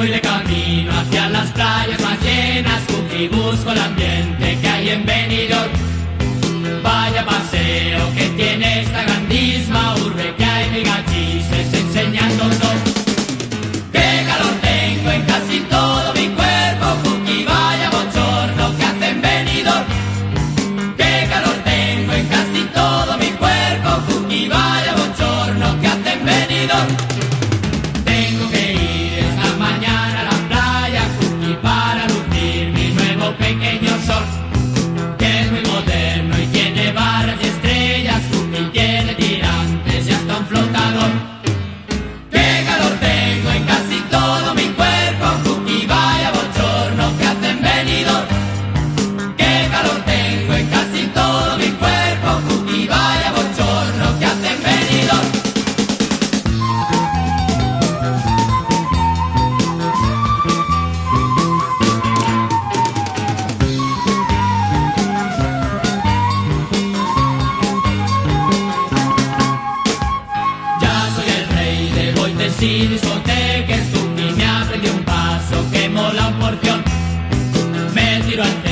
voy de camino hacia las playas más llenas, busco el ambiente que hay en Venezuela. Antros y discotecas, tu me aprendió un paso que mola un porción. Me tiro al